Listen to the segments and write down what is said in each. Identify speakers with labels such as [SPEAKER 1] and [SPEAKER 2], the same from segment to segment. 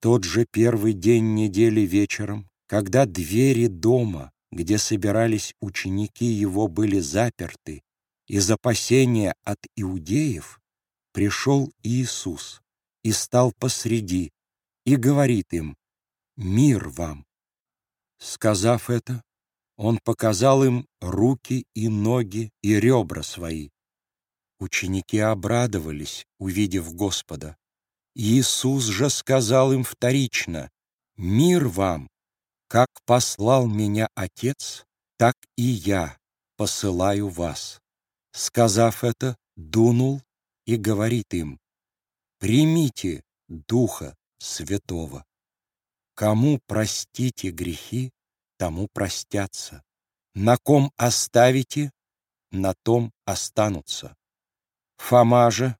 [SPEAKER 1] тот же первый день недели вечером, когда двери дома, где собирались ученики его, были заперты, из опасения от иудеев, пришел Иисус и стал посреди, и говорит им, «Мир вам!» Сказав это, он показал им руки и ноги и ребра свои. Ученики обрадовались, увидев Господа. Иисус же сказал им вторично, «Мир вам! Как послал меня Отец, так и я посылаю вас». Сказав это, дунул и говорит им, «Примите Духа Святого. Кому простите грехи, тому простятся. На ком оставите, на том останутся». Фома же,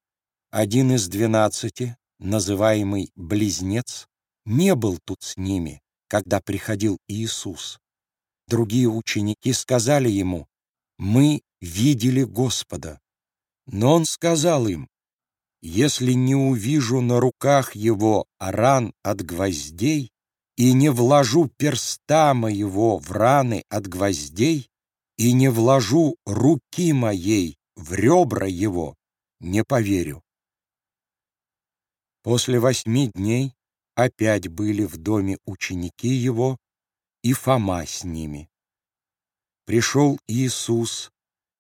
[SPEAKER 1] один из двенадцати, называемый Близнец, не был тут с ними, когда приходил Иисус. Другие ученики сказали ему, «Мы видели Господа». Но он сказал им, «Если не увижу на руках его ран от гвоздей и не вложу перста моего в раны от гвоздей и не вложу руки моей в ребра его, не поверю». После восьми дней опять были в доме ученики его и Фома с ними. Пришел Иисус,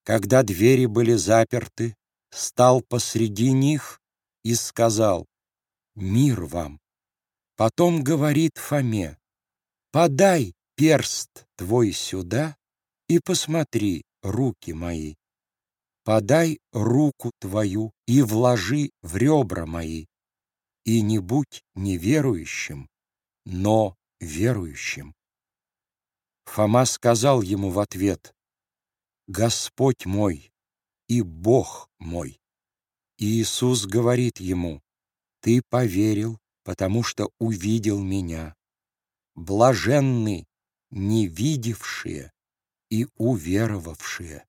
[SPEAKER 1] когда двери были заперты, стал посреди них и сказал «Мир вам». Потом говорит Фоме «Подай перст твой сюда и посмотри руки мои. Подай руку твою и вложи в ребра мои и не будь неверующим, но верующим. Фома сказал ему в ответ, «Господь мой и Бог мой». И Иисус говорит ему, «Ты поверил, потому что увидел меня. Блаженны не видевшие и уверовавшие».